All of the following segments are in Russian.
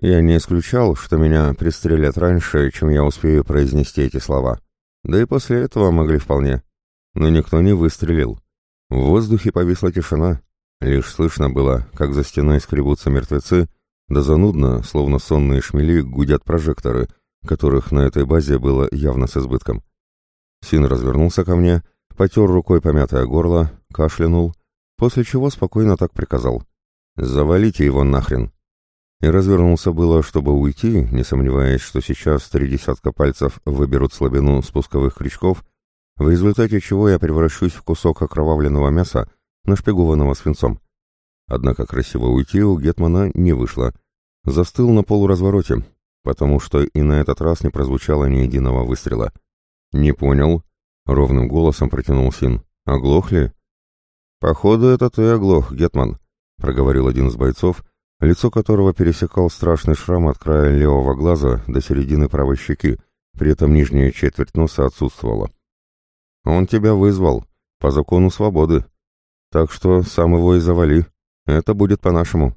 Я не исключал, что меня пристрелят раньше, чем я успею произнести эти слова. Да и после этого могли вполне. Но никто не выстрелил. В воздухе повисла тишина. Лишь слышно было, как за стеной скребутся мертвецы, да занудно, словно сонные шмели, гудят прожекторы, которых на этой базе было явно с избытком. Син развернулся ко мне, потер рукой помятое горло, кашлянул, после чего спокойно так приказал. «Завалите его нахрен!» И развернулся было, чтобы уйти, не сомневаясь, что сейчас три десятка пальцев выберут слабину спусковых крючков, в результате чего я превращусь в кусок окровавленного мяса, нашпигованного свинцом. Однако красиво уйти у Гетмана не вышло. Застыл на полуразвороте, потому что и на этот раз не прозвучало ни единого выстрела. «Не понял», — ровным голосом протянул Син. «Оглохли?» «Походу, это ты оглох, Гетман», — проговорил один из бойцов, лицо которого пересекал страшный шрам от края левого глаза до середины правой щеки, при этом нижняя четверть носа отсутствовала. «Он тебя вызвал, по закону свободы. Так что сам его и завали. Это будет по-нашему».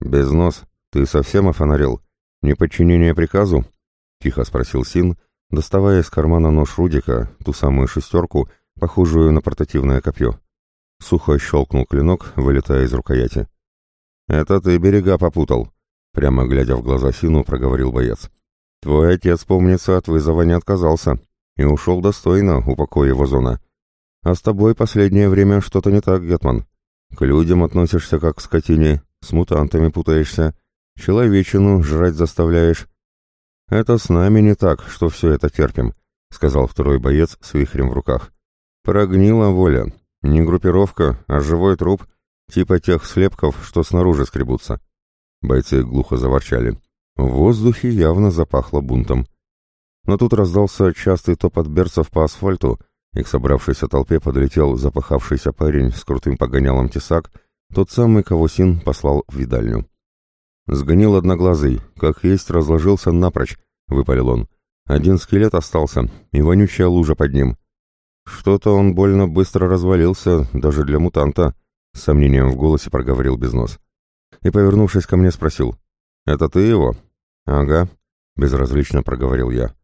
«Без нос, ты совсем офонарел? Неподчинение приказу?» — тихо спросил Син, доставая из кармана нож Рудика, ту самую шестерку, похожую на портативное копье. Сухо щелкнул клинок, вылетая из рукояти. «Это ты берега попутал», — прямо глядя в глаза Сину, проговорил боец. «Твой отец, помнится, от вызова не отказался и ушел достойно, упокой его зона. А с тобой последнее время что-то не так, Гетман. К людям относишься как к скотине, с мутантами путаешься, человечину жрать заставляешь. Это с нами не так, что все это терпим», — сказал второй боец с вихрем в руках. «Прогнила воля. Не группировка, а живой труп, типа тех слепков, что снаружи скребутся». Бойцы глухо заворчали. В воздухе явно запахло бунтом. Но тут раздался частый топот берцев по асфальту, и к собравшейся толпе подлетел запахавшийся парень с крутым погонялом тесак, тот самый, кого Син послал в видальню. «Сгонил одноглазый, как есть разложился напрочь», — выпалил он. «Один скелет остался, и вонючая лужа под ним. Что-то он больно быстро развалился, даже для мутанта», — с сомнением в голосе проговорил Безнос. И, повернувшись ко мне, спросил. «Это ты его?» «Ага», — безразлично проговорил я.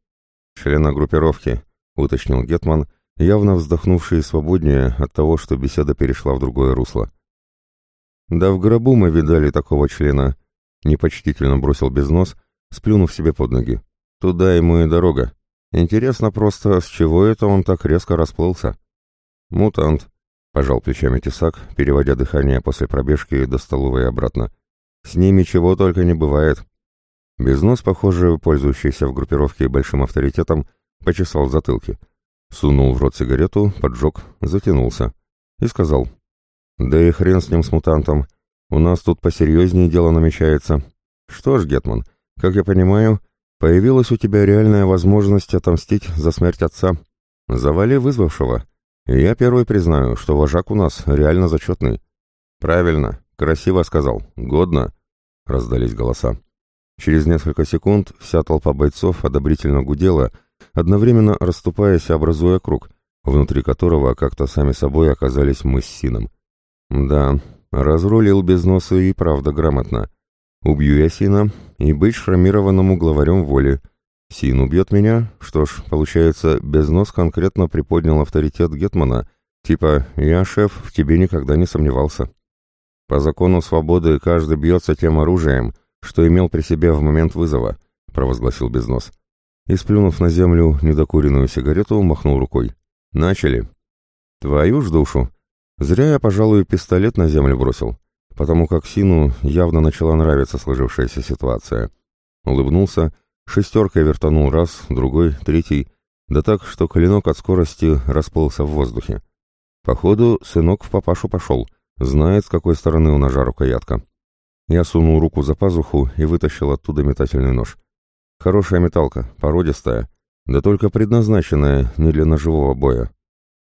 «Члена группировки», — уточнил Гетман, явно вздохнувший свободнее от того, что беседа перешла в другое русло. «Да в гробу мы видали такого члена», — непочтительно бросил Безнос, сплюнув себе под ноги. «Туда ему и дорога. Интересно просто, с чего это он так резко расплылся?» «Мутант», — пожал плечами тесак, переводя дыхание после пробежки до столовой и обратно. «С ними чего только не бывает». Безнос, похоже, пользующийся в группировке большим авторитетом, почесал в затылке. Сунул в рот сигарету, поджег, затянулся. И сказал, «Да и хрен с ним, с мутантом. У нас тут посерьезнее дело намечается. Что ж, Гетман, как я понимаю, появилась у тебя реальная возможность отомстить за смерть отца. Завали вызвавшего. Я первый признаю, что вожак у нас реально зачетный». «Правильно, красиво сказал. Годно», — раздались голоса. Через несколько секунд вся толпа бойцов одобрительно гудела, одновременно расступаясь и образуя круг, внутри которого как-то сами собой оказались мы с Сином. Да, разрулил без носа и правда грамотно. Убью я Сина и быть шрамированному главарем воли. Син убьет меня, что ж, получается, без нос конкретно приподнял авторитет Гетмана, типа «я, шеф, в тебе никогда не сомневался». По закону свободы каждый бьется тем оружием, что имел при себе в момент вызова», — провозгласил Безнос. И, сплюнув на землю недокуренную сигарету, махнул рукой. «Начали». «Твою ж душу! Зря я, пожалуй, пистолет на землю бросил, потому как Сину явно начала нравиться сложившаяся ситуация». Улыбнулся, шестеркой вертанул раз, другой, третий, да так, что клинок от скорости расплылся в воздухе. Походу, сынок в папашу пошел, знает, с какой стороны у ножа рукоятка. Я сунул руку за пазуху и вытащил оттуда метательный нож. Хорошая металка, породистая, да только предназначенная не для ножевого боя.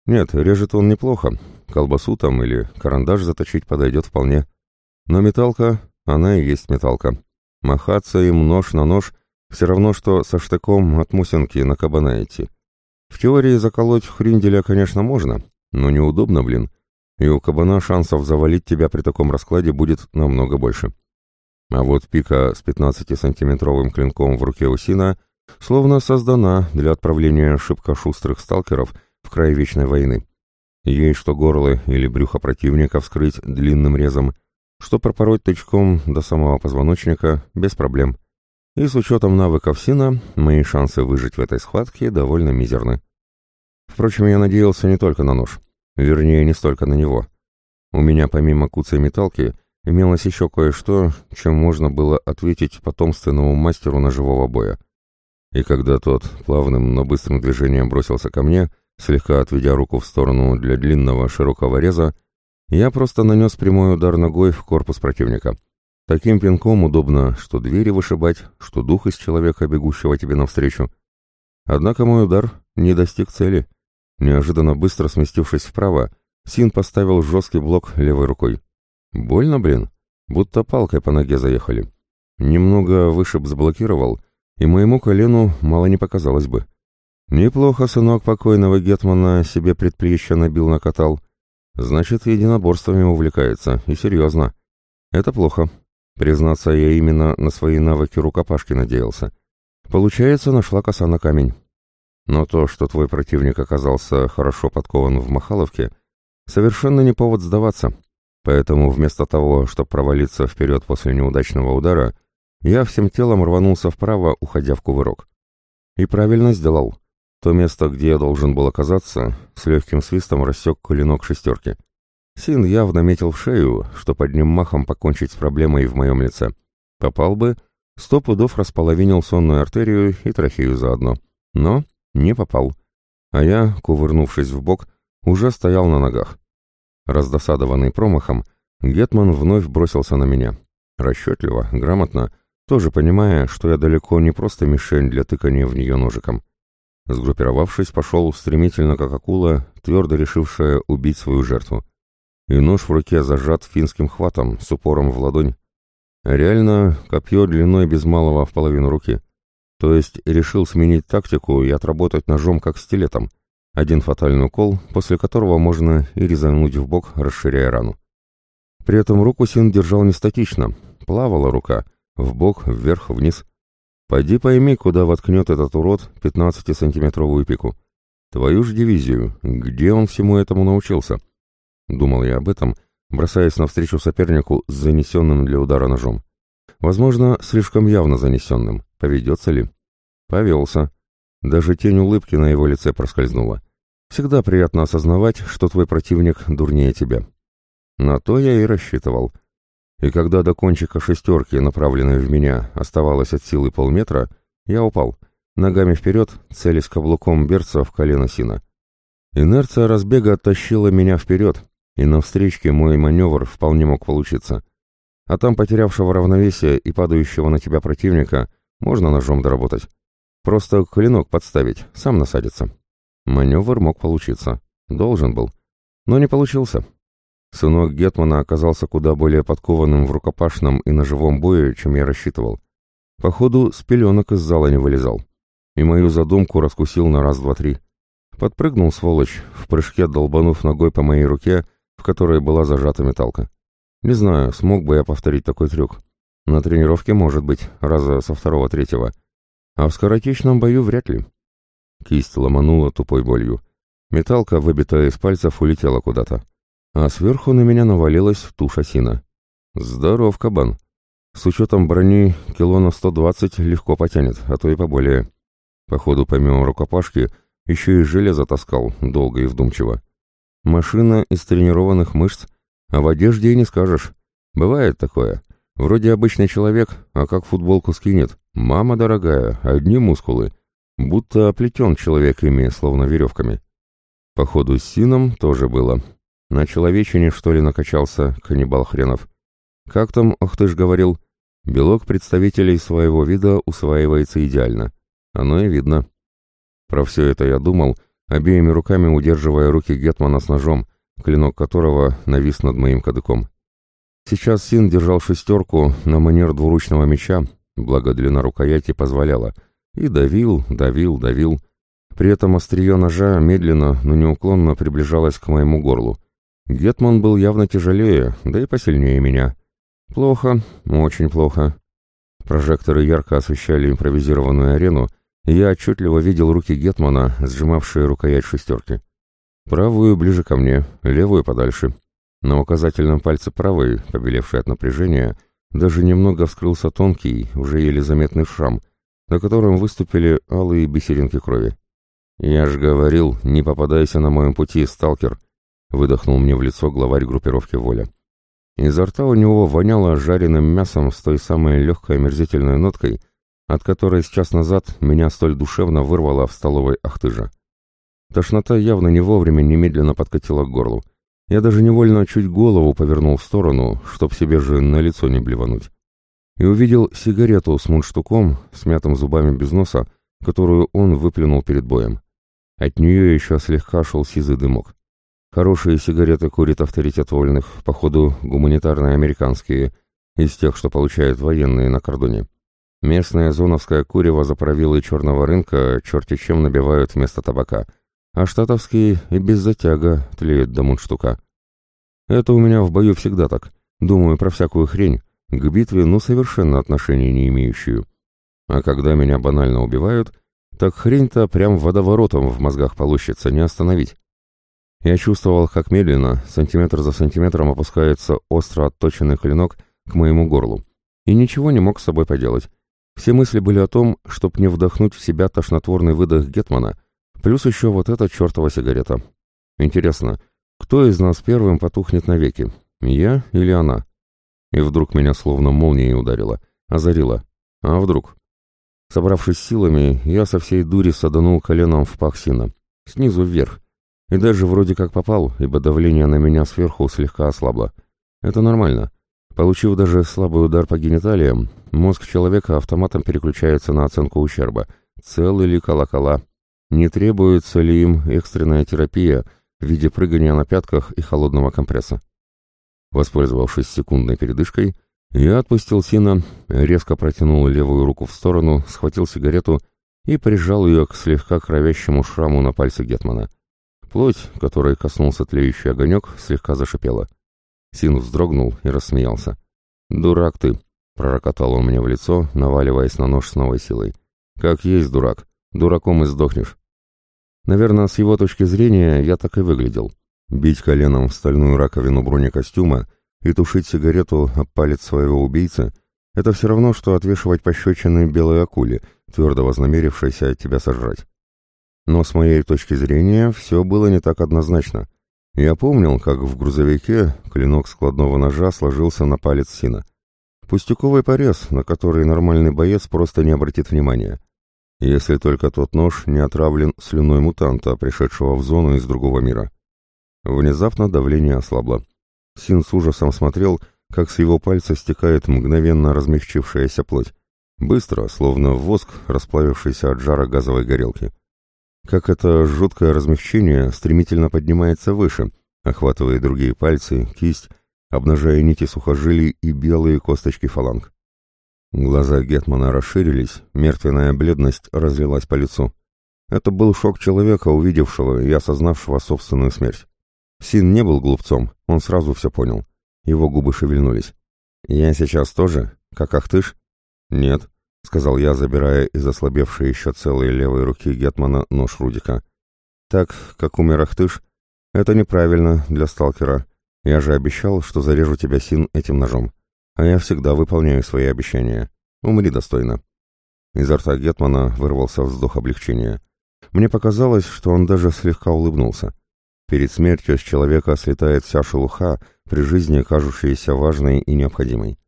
Нет, режет он неплохо, колбасу там или карандаш заточить подойдет вполне. Но металка, она и есть металка. Махаться им нож на нож все равно, что со штыком от мусинки на кабана идти. В теории заколоть хринделя, конечно, можно, но неудобно, блин и у кабана шансов завалить тебя при таком раскладе будет намного больше. А вот пика с 15-сантиметровым клинком в руке у Сина словно создана для отправления шибко шустрых сталкеров в край вечной войны. Ей что горло или брюхо противника вскрыть длинным резом, что пропороть тычком до самого позвоночника без проблем. И с учетом навыков Сина, мои шансы выжить в этой схватке довольно мизерны. Впрочем, я надеялся не только на нож. Вернее, не столько на него. У меня помимо куцей металки имелось еще кое-что, чем можно было ответить потомственному мастеру ножевого боя. И когда тот плавным, но быстрым движением бросился ко мне, слегка отведя руку в сторону для длинного широкого реза, я просто нанес прямой удар ногой в корпус противника. Таким пинком удобно, что двери вышибать, что дух из человека, бегущего тебе навстречу. Однако мой удар не достиг цели. Неожиданно быстро сместившись вправо, Син поставил жесткий блок левой рукой. Больно, блин, будто палкой по ноге заехали. Немного вышиб заблокировал, и моему колену мало не показалось бы. Неплохо сынок покойного Гетмана себе предплечье набил-накатал. Значит, единоборствами увлекается, и серьезно. Это плохо. Признаться, я именно на свои навыки рукопашки надеялся. Получается, нашла коса на камень. Но то, что твой противник оказался хорошо подкован в Махаловке, совершенно не повод сдаваться. Поэтому вместо того, чтобы провалиться вперед после неудачного удара, я всем телом рванулся вправо, уходя в кувырок. И правильно сделал. То место, где я должен был оказаться, с легким свистом рассек клинок шестерки. Син явно метил в шею, что под ним махом покончить с проблемой в моем лице. Попал бы, сто пудов располовинил сонную артерию и трахею заодно. Но не попал. А я, кувырнувшись в бок, уже стоял на ногах. Раздосадованный промахом, Гетман вновь бросился на меня. Расчетливо, грамотно, тоже понимая, что я далеко не просто мишень для тыкания в нее ножиком. Сгруппировавшись, пошел стремительно, как акула, твердо решившая убить свою жертву. И нож в руке зажат финским хватом, с упором в ладонь. Реально, копье длиной без малого в половину руки. То есть решил сменить тактику и отработать ножом как стилетом. Один фатальный укол, после которого можно и резануть в бок, расширяя рану. При этом руку Син держал не статично, плавала рука, в бок, вверх, вниз. Пойди пойми, куда воткнет этот урод 15-сантиметровую пику. Твою ж дивизию, где он всему этому научился? Думал я об этом, бросаясь навстречу сопернику с занесенным для удара ножом. Возможно, слишком явно занесенным. Поведется ли? Повелся. Даже тень улыбки на его лице проскользнула. Всегда приятно осознавать, что твой противник дурнее тебя. На то я и рассчитывал. И когда до кончика шестерки, направленной в меня, оставалось от силы полметра, я упал, ногами вперед, целясь каблуком берца в колено сина. Инерция разбега оттащила меня вперед, и на встречке мой маневр вполне мог получиться. А там потерявшего равновесие и падающего на тебя противника можно ножом доработать. Просто клинок подставить, сам насадится. Маневр мог получиться. Должен был. Но не получился. Сынок Гетмана оказался куда более подкованным в рукопашном и ножевом бою, чем я рассчитывал. Походу, с пеленок из зала не вылезал. И мою задумку раскусил на раз-два-три. Подпрыгнул, сволочь, в прыжке долбанув ногой по моей руке, в которой была зажата металка. Не знаю, смог бы я повторить такой трюк. На тренировке, может быть, раза со второго-третьего. А в скоротечном бою вряд ли. Кисть ломанула тупой болью. Металка, выбитая из пальцев, улетела куда-то. А сверху на меня навалилась туша сина. Здоров, кабан. С учетом брони кило на 120 легко потянет, а то и поболее. Походу, помимо рукопашки, еще и железо таскал, долго и вдумчиво. Машина из тренированных мышц, а в одежде и не скажешь. Бывает такое. Вроде обычный человек, а как футболку скинет. Мама дорогая, одни мускулы. Будто оплетен человек ими, словно веревками. Походу, с Сином тоже было. На человечине, что ли, накачался, каннибал хренов. Как там, ох ты ж говорил, белок представителей своего вида усваивается идеально. Оно и видно. Про все это я думал, обеими руками удерживая руки Гетмана с ножом, клинок которого навис над моим кадыком. Сейчас Син держал шестерку на манер двуручного меча, благо длина рукояти позволяла, и давил, давил, давил. При этом острие ножа медленно, но неуклонно приближалось к моему горлу. Гетман был явно тяжелее, да и посильнее меня. Плохо, очень плохо. Прожекторы ярко освещали импровизированную арену, я отчетливо видел руки Гетмана, сжимавшие рукоять шестерки. Правую ближе ко мне, левую подальше. На указательном пальце правой, побелевшей от напряжения, даже немного вскрылся тонкий, уже еле заметный шрам, на котором выступили алые бисеринки крови. «Я ж говорил, не попадайся на моем пути, сталкер!» — выдохнул мне в лицо главарь группировки «Воля». Изо рта у него воняло жареным мясом с той самой легкой омерзительной ноткой, от которой сейчас назад меня столь душевно вырвало в столовой Ахтыжа. Тошнота явно не вовремя немедленно подкатила к горлу. Я даже невольно чуть голову повернул в сторону, чтоб себе же на лицо не блевануть. И увидел сигарету с мундштуком, смятым зубами без носа, которую он выплюнул перед боем. От нее еще слегка шел сизый дымок. Хорошие сигареты курит авторитет вольных, походу гуманитарные американские, из тех, что получают военные на кордоне. Местная зоновская курева за правилы черного рынка черти чем набивают вместо табака, а штатовские и без затяга тлеют до мундштука. Это у меня в бою всегда так. Думаю про всякую хрень, к битве ну совершенно отношения не имеющую. А когда меня банально убивают, так хрень-то прям водоворотом в мозгах получится, не остановить. Я чувствовал, как медленно, сантиметр за сантиметром опускается остро отточенный клинок к моему горлу. И ничего не мог с собой поделать. Все мысли были о том, чтоб не вдохнуть в себя тошнотворный выдох Гетмана, плюс еще вот эта чертова сигарета. Интересно, кто из нас первым потухнет навеки, я или она? И вдруг меня словно молнией ударило, озарило. А вдруг? Собравшись силами, я со всей дури саданул коленом в пах сина, снизу вверх, и даже вроде как попал, ибо давление на меня сверху слегка ослабло. Это нормально. Получив даже слабый удар по гениталиям, мозг человека автоматом переключается на оценку ущерба. Целый ли колокола? Не требуется ли им экстренная терапия в виде прыгания на пятках и холодного компресса? Воспользовавшись секундной передышкой, я отпустил Сина, резко протянул левую руку в сторону, схватил сигарету и прижал ее к слегка кровящему шраму на пальце Гетмана. Плоть, которой коснулся тлеющий огонек, слегка зашипела. Син вздрогнул и рассмеялся. «Дурак ты!» — пророкотал он мне в лицо, наваливаясь на нож с новой силой. «Как есть дурак. Дураком и сдохнешь». Наверное, с его точки зрения я так и выглядел. Бить коленом в стальную раковину бронекостюма и тушить сигарету об палец своего убийцы — это все равно, что отвешивать пощечины белой акуле, твердо вознамерившейся тебя сожрать. Но с моей точки зрения все было не так однозначно. Я помнил, как в грузовике клинок складного ножа сложился на палец Сина. Пустяковый порез, на который нормальный боец просто не обратит внимания. Если только тот нож не отравлен слюной мутанта, пришедшего в зону из другого мира. Внезапно давление ослабло. Син с ужасом смотрел, как с его пальца стекает мгновенно размягчившаяся плоть. Быстро, словно воск, расплавившийся от жара газовой горелки как это жуткое размягчение стремительно поднимается выше, охватывая другие пальцы, кисть, обнажая нити сухожилий и белые косточки фаланг. Глаза Гетмана расширились, мертвенная бледность разлилась по лицу. Это был шок человека, увидевшего и осознавшего собственную смерть. Син не был глупцом, он сразу все понял. Его губы шевельнулись. «Я сейчас тоже? Как Ахтыш?» «Нет», — сказал я, забирая из ослабевшей еще целой левой руки Гетмана нож Рудика. «Так, как умер Ахтыш, это неправильно для сталкера. Я же обещал, что зарежу тебя, Син, этим ножом. А я всегда выполняю свои обещания. Умри достойно». Изо рта Гетмана вырвался вздох облегчения. Мне показалось, что он даже слегка улыбнулся. Перед смертью с человека слетает вся шелуха, при жизни кажущаяся важной и необходимой.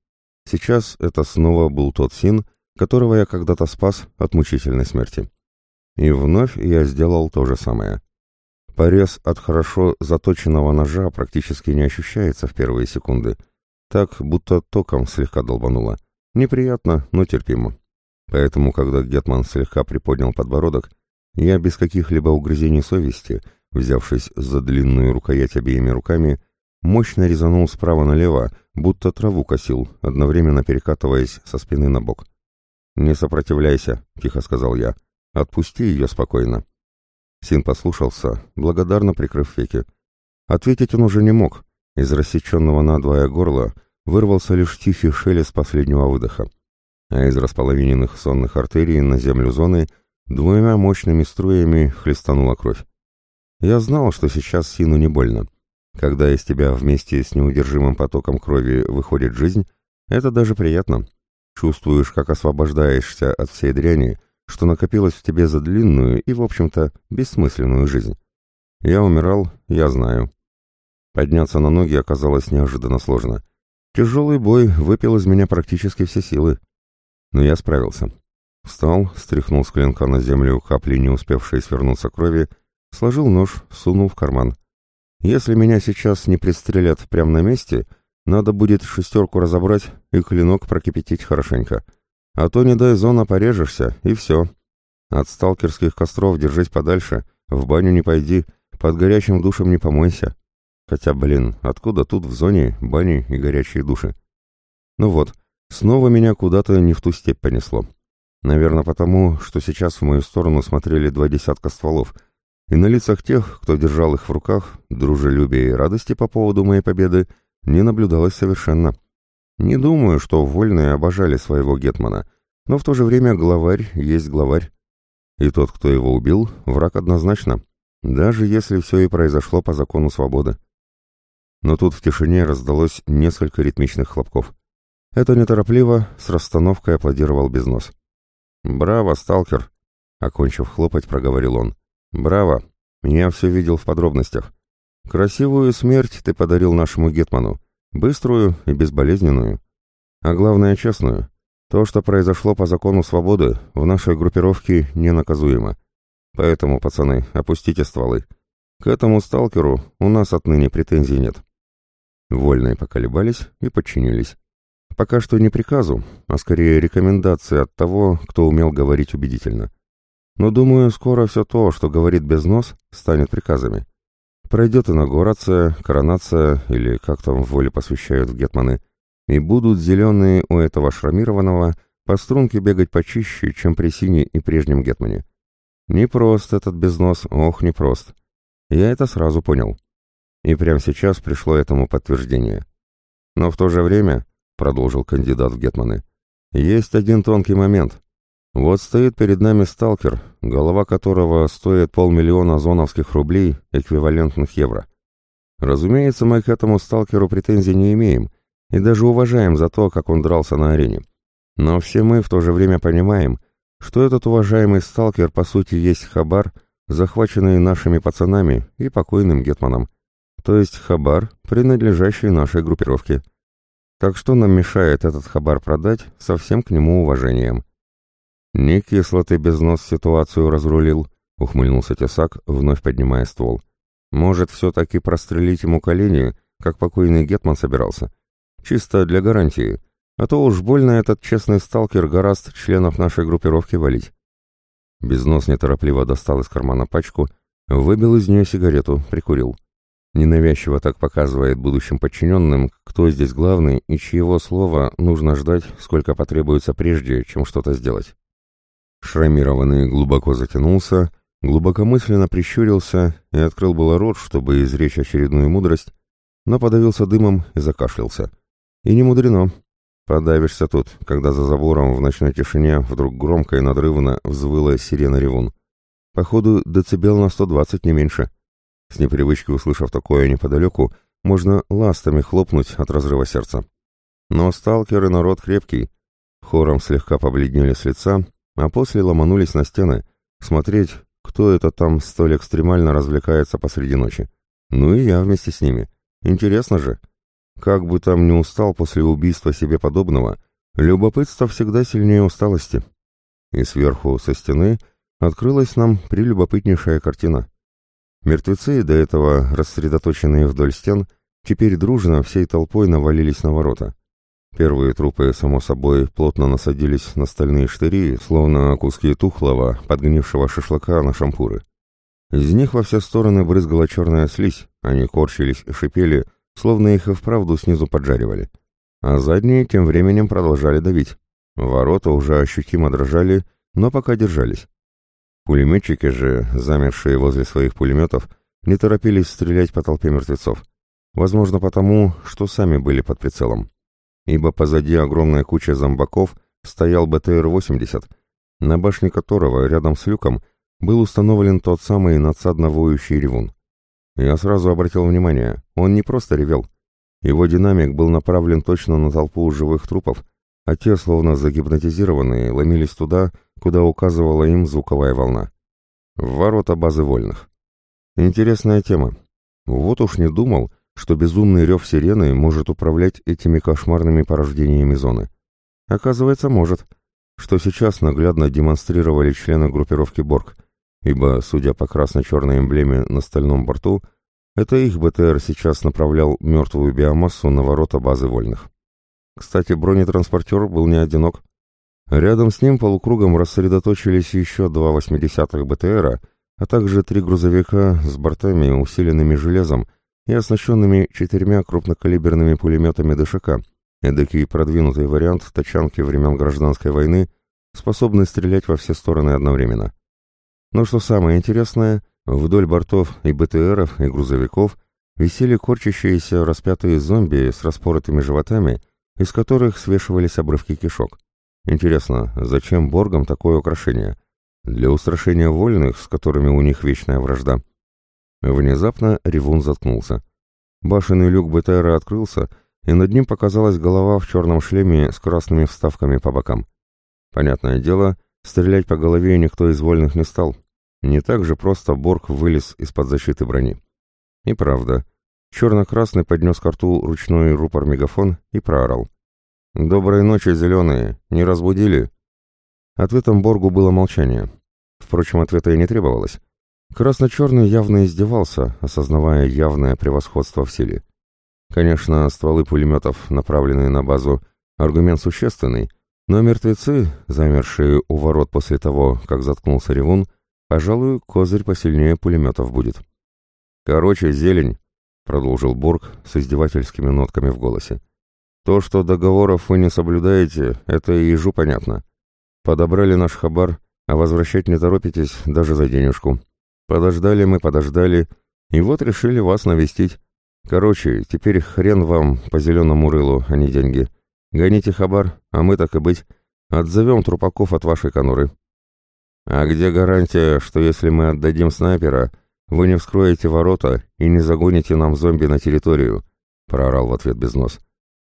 Сейчас это снова был тот Син, которого я когда-то спас от мучительной смерти. И вновь я сделал то же самое. Порез от хорошо заточенного ножа практически не ощущается в первые секунды. Так, будто током слегка долбануло. Неприятно, но терпимо. Поэтому, когда Гетман слегка приподнял подбородок, я без каких-либо угрызений совести, взявшись за длинную рукоять обеими руками, мощно резанул справа налево, будто траву косил, одновременно перекатываясь со спины на бок. «Не сопротивляйся», — тихо сказал я. «Отпусти ее спокойно». Син послушался, благодарно прикрыв веки. Ответить он уже не мог. Из рассеченного надвое горла вырвался лишь тихий шелест последнего выдоха, а из располовиненных сонных артерий на землю зоны двумя мощными струями хлестанула кровь. Я знал, что сейчас Сину не больно. Когда из тебя вместе с неудержимым потоком крови выходит жизнь, это даже приятно. Чувствуешь, как освобождаешься от всей дряни, что накопилось в тебе за длинную и, в общем-то, бессмысленную жизнь. Я умирал, я знаю. Подняться на ноги оказалось неожиданно сложно. Тяжелый бой выпил из меня практически все силы. Но я справился. Встал, стряхнул с клинка на землю капли, не успевшие свернуться крови, сложил нож, сунул в карман. Если меня сейчас не пристрелят прямо на месте, надо будет шестерку разобрать и клинок прокипятить хорошенько. А то, не дай зона, порежешься, и все. От сталкерских костров держись подальше, в баню не пойди, под горячим душем не помойся. Хотя, блин, откуда тут в зоне бани и горячие души? Ну вот, снова меня куда-то не в ту степь понесло. Наверное, потому, что сейчас в мою сторону смотрели два десятка стволов, и на лицах тех, кто держал их в руках, дружелюбия и радости по поводу моей победы не наблюдалось совершенно. Не думаю, что вольные обожали своего гетмана, но в то же время главарь есть главарь. И тот, кто его убил, враг однозначно, даже если все и произошло по закону свободы но тут в тишине раздалось несколько ритмичных хлопков. Это неторопливо, с расстановкой аплодировал Безнос. «Браво, сталкер!» — окончив хлопать, проговорил он. «Браво! Я все видел в подробностях. Красивую смерть ты подарил нашему Гетману, быструю и безболезненную. А главное, честную. То, что произошло по закону свободы, в нашей группировке ненаказуемо. Поэтому, пацаны, опустите стволы. К этому сталкеру у нас отныне претензий нет». Вольные поколебались и подчинились. Пока что не приказу, а скорее рекомендации от того, кто умел говорить убедительно. Но думаю, скоро все то, что говорит без нос, станет приказами. Пройдет инаугурация, коронация, или как там в воле посвящают в гетманы, и будут зеленые у этого шрамированного по струнке бегать почище, чем при сине и прежнем гетмане. Непрост этот безнос, ох, непрост. Я это сразу понял. И прямо сейчас пришло этому подтверждение. Но в то же время, продолжил кандидат в гетманы, есть один тонкий момент. Вот стоит перед нами сталкер, голова которого стоит полмиллиона зоновских рублей, эквивалентных евро. Разумеется, мы к этому сталкеру претензий не имеем и даже уважаем за то, как он дрался на арене. Но все мы в то же время понимаем, что этот уважаемый сталкер по сути есть хабар, захваченный нашими пацанами и покойным гетманом то есть хабар, принадлежащий нашей группировке. Так что нам мешает этот хабар продать со всем к нему уважением. «Не кисло без нос ситуацию разрулил», — ухмыльнулся Тесак, вновь поднимая ствол. «Может, все-таки прострелить ему колени, как покойный Гетман собирался? Чисто для гарантии, а то уж больно этот честный сталкер гораст членов нашей группировки валить». Безнос неторопливо достал из кармана пачку, выбил из нее сигарету, прикурил. Ненавязчиво так показывает будущим подчиненным, кто здесь главный и чьего слова нужно ждать, сколько потребуется прежде, чем что-то сделать. Шрамированный глубоко затянулся, глубокомысленно прищурился и открыл было рот, чтобы изречь очередную мудрость, но подавился дымом и закашлялся. И не мудрено. Подавишься тут, когда за забором в ночной тишине вдруг громко и надрывно взвыла сирена ревун. Походу, децибел на 120 не меньше. С непривычки услышав такое неподалеку, можно ластами хлопнуть от разрыва сердца. Но сталкеры народ крепкий. Хором слегка побледнели с лица, а после ломанулись на стены, смотреть, кто это там столь экстремально развлекается посреди ночи. Ну и я вместе с ними. Интересно же. Как бы там ни устал после убийства себе подобного, любопытство всегда сильнее усталости. И сверху, со стены, открылась нам прелюбопытнейшая картина. Мертвецы, до этого рассредоточенные вдоль стен, теперь дружно всей толпой навалились на ворота. Первые трупы, само собой, плотно насадились на стальные штыри, словно куски тухлого, подгнившего шашлыка на шампуры. Из них во все стороны брызгала черная слизь, они корчились и шипели, словно их и вправду снизу поджаривали. А задние тем временем продолжали давить. Ворота уже ощутимо дрожали, но пока держались. Пулеметчики же, замершие возле своих пулеметов, не торопились стрелять по толпе мертвецов. Возможно, потому, что сами были под прицелом. Ибо позади огромная куча зомбаков стоял БТР-80, на башне которого, рядом с люком, был установлен тот самый надсадно воющий ревун. Я сразу обратил внимание, он не просто ревел. Его динамик был направлен точно на толпу живых трупов, а те, словно загипнотизированные, ломились туда, куда указывала им звуковая волна. В ворота базы вольных. Интересная тема. Вот уж не думал, что безумный рев сирены может управлять этими кошмарными порождениями зоны. Оказывается, может. Что сейчас наглядно демонстрировали члены группировки Борг, ибо, судя по красно-черной эмблеме на стальном борту, это их БТР сейчас направлял мертвую биомассу на ворота базы вольных. Кстати, бронетранспортер был не одинок. Рядом с ним полукругом рассредоточились еще два 80-х БТРа, а также три грузовика с бортами, усиленными железом и оснащенными четырьмя крупнокалиберными пулеметами ДШК, эдакий продвинутый вариант тачанки времен гражданской войны, способный стрелять во все стороны одновременно. Но что самое интересное, вдоль бортов и БТРов, и грузовиков висели корчащиеся распятые зомби с распоротыми животами, из которых свешивались обрывки кишок. Интересно, зачем Боргам такое украшение? Для устрашения вольных, с которыми у них вечная вражда. Внезапно ревун заткнулся. Башенный люк БТРа открылся, и над ним показалась голова в черном шлеме с красными вставками по бокам. Понятное дело, стрелять по голове никто из вольных не стал. Не так же просто Борг вылез из-под защиты брони. И правда, черно-красный поднес к рту ручной рупор-мегафон и проорал. «Доброй ночи, зеленые! Не разбудили?» Ответом Боргу было молчание. Впрочем, ответа и не требовалось. Красно-черный явно издевался, осознавая явное превосходство в силе. Конечно, стволы пулеметов, направленные на базу, аргумент существенный, но мертвецы, замершие у ворот после того, как заткнулся ревун, пожалуй, козырь посильнее пулеметов будет. «Короче, зелень», — продолжил Борг с издевательскими нотками в голосе. То, что договоров вы не соблюдаете, это и ежу понятно. Подобрали наш хабар, а возвращать не торопитесь даже за денежку. Подождали мы, подождали, и вот решили вас навестить. Короче, теперь хрен вам по зеленому рылу, а не деньги. Гоните хабар, а мы, так и быть, отзовем трупаков от вашей конуры. А где гарантия, что если мы отдадим снайпера, вы не вскроете ворота и не загоните нам зомби на территорию? Проорал в ответ Безнос.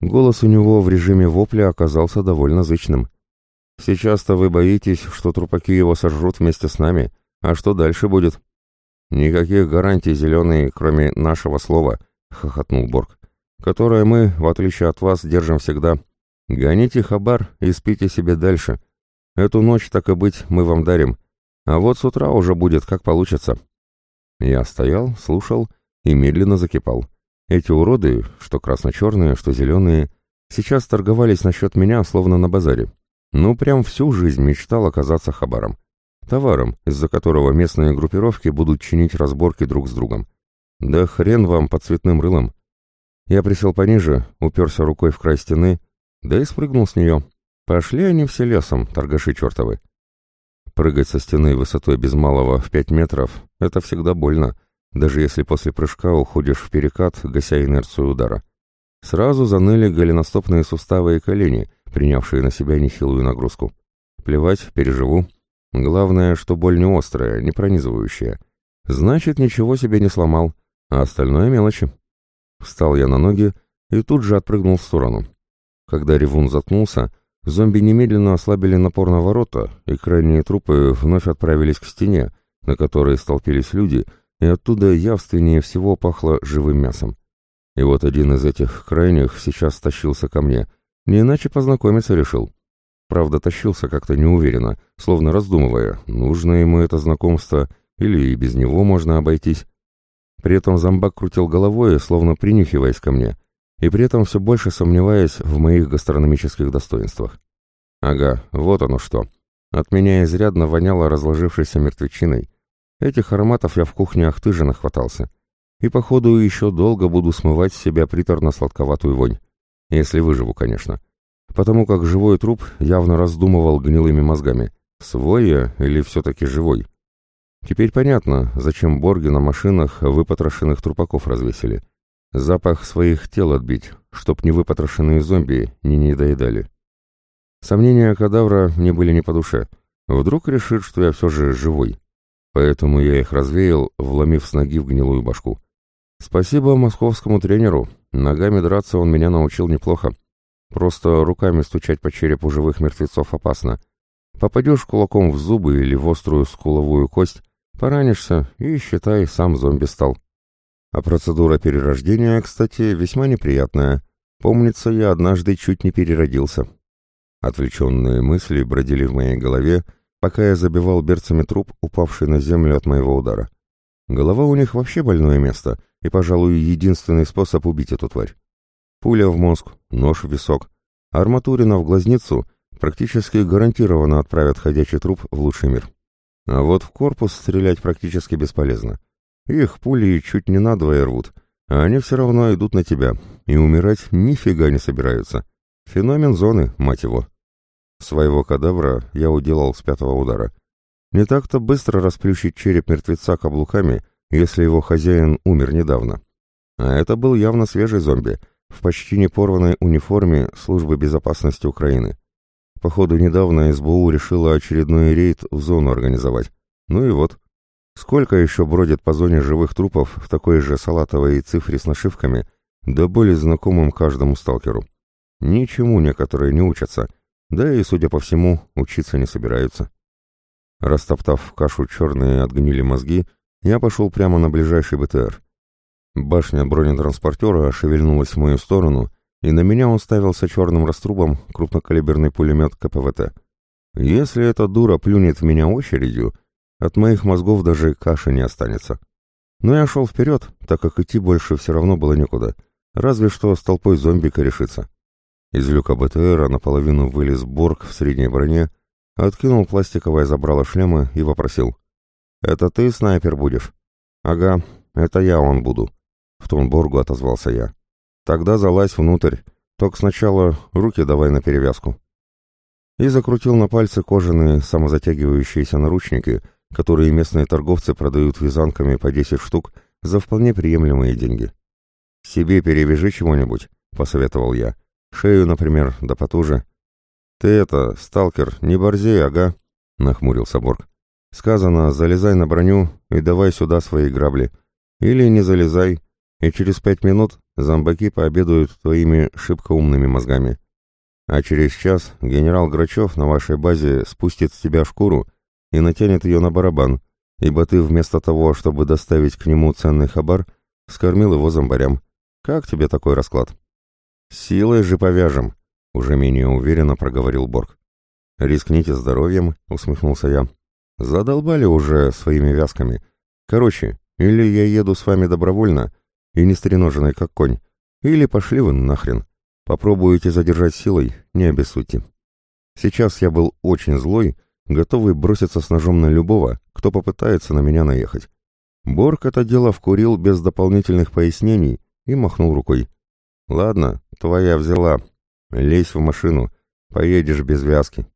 Голос у него в режиме вопля оказался довольно зычным. «Сейчас-то вы боитесь, что трупаки его сожрут вместе с нами, а что дальше будет?» «Никаких гарантий, зеленые, кроме нашего слова», — хохотнул Борг, «которое мы, в отличие от вас, держим всегда. Гоните хабар и спите себе дальше. Эту ночь, так и быть, мы вам дарим, а вот с утра уже будет, как получится». Я стоял, слушал и медленно закипал. Эти уроды, что красно-черные, что зеленые, сейчас торговались насчет меня, словно на базаре. Ну, прям всю жизнь мечтал оказаться хабаром. Товаром, из-за которого местные группировки будут чинить разборки друг с другом. Да хрен вам под цветным рылом. Я присел пониже, уперся рукой в край стены, да и спрыгнул с нее. Пошли они все лесом, торгаши чертовы. Прыгать со стены высотой без малого в пять метров — это всегда больно, даже если после прыжка уходишь в перекат, гася инерцию удара. Сразу заныли голеностопные суставы и колени, принявшие на себя нехилую нагрузку. Плевать, переживу. Главное, что боль не острая, не пронизывающая. Значит, ничего себе не сломал, а остальное мелочи. Встал я на ноги и тут же отпрыгнул в сторону. Когда ревун заткнулся, зомби немедленно ослабили напор на ворота, и крайние трупы вновь отправились к стене, на которой столпились люди — и оттуда явственнее всего пахло живым мясом. И вот один из этих крайних сейчас тащился ко мне, не иначе познакомиться решил. Правда, тащился как-то неуверенно, словно раздумывая, нужно ему это знакомство или и без него можно обойтись. При этом зомбак крутил головой, словно принюхиваясь ко мне, и при этом все больше сомневаясь в моих гастрономических достоинствах. Ага, вот оно что. От меня изрядно воняло разложившейся мертвечиной, Этих ароматов я в кухне Ахтыжа нахватался. И, походу, еще долго буду смывать с себя приторно-сладковатую вонь. Если выживу, конечно. Потому как живой труп явно раздумывал гнилыми мозгами. Свой я или все-таки живой? Теперь понятно, зачем Борги на машинах выпотрошенных трупаков развесили. Запах своих тел отбить, чтоб невыпотрошенные зомби не недоедали. Сомнения кадавра мне были не по душе. Вдруг решит, что я все же живой. Поэтому я их развеял, вломив с ноги в гнилую башку. Спасибо московскому тренеру. Ногами драться он меня научил неплохо. Просто руками стучать по черепу живых мертвецов опасно. Попадешь кулаком в зубы или в острую скуловую кость, поранишься и, считай, сам зомби стал. А процедура перерождения, кстати, весьма неприятная. Помнится, я однажды чуть не переродился. Отвлеченные мысли бродили в моей голове, пока я забивал берцами труп, упавший на землю от моего удара. Голова у них вообще больное место, и, пожалуй, единственный способ убить эту тварь. Пуля в мозг, нож в висок, арматурина в глазницу практически гарантированно отправят ходячий труп в лучший мир. А вот в корпус стрелять практически бесполезно. Их пули чуть не надвое рвут, а они все равно идут на тебя, и умирать нифига не собираются. Феномен зоны, мать его. Своего кадавра я уделал с пятого удара. Не так-то быстро расплющить череп мертвеца каблуками, если его хозяин умер недавно. А это был явно свежий зомби, в почти не порванной униформе Службы безопасности Украины. Походу, недавно СБУ решила очередной рейд в зону организовать. Ну и вот. Сколько еще бродит по зоне живых трупов в такой же салатовой цифре с нашивками, да более знакомым каждому сталкеру. Ничему некоторые не учатся — да и, судя по всему, учиться не собираются. Растоптав в кашу черные отгнили мозги, я пошел прямо на ближайший БТР. Башня бронетранспортера шевельнулась в мою сторону, и на меня уставился черным раструбом крупнокалиберный пулемет КПВТ. Если эта дура плюнет в меня очередью, от моих мозгов даже каши не останется. Но я шел вперед, так как идти больше все равно было некуда, разве что с толпой зомби корешиться. Из люка БТРа наполовину вылез Борг в средней броне, откинул пластиковое забрало шлема и вопросил. «Это ты, снайпер, будешь?» «Ага, это я он буду», — в тон Боргу отозвался я. «Тогда залазь внутрь, только сначала руки давай на перевязку». И закрутил на пальцы кожаные самозатягивающиеся наручники, которые местные торговцы продают вязанками по 10 штук за вполне приемлемые деньги. «Себе перевяжи чего-нибудь», — посоветовал я. Шею, например, да потуже. Ты это, сталкер, не борзей, ага, нахмурился Борг. Сказано, залезай на броню и давай сюда свои грабли. Или не залезай, и через пять минут зомбаки пообедают твоими шибко умными мозгами. А через час генерал Грачев на вашей базе спустит с тебя шкуру и натянет ее на барабан, ибо ты вместо того, чтобы доставить к нему ценный хабар, скормил его зомбарям. Как тебе такой расклад?» «Силой же повяжем», — уже менее уверенно проговорил Борг. «Рискните здоровьем», — усмехнулся я. «Задолбали уже своими вязками. Короче, или я еду с вами добровольно, и не стреноженный как конь, или пошли вы нахрен. Попробуете задержать силой, не обессудьте». Сейчас я был очень злой, готовый броситься с ножом на любого, кто попытается на меня наехать. Борг это дело вкурил без дополнительных пояснений и махнул рукой. «Ладно, твоя взяла. Лезь в машину, поедешь без вязки».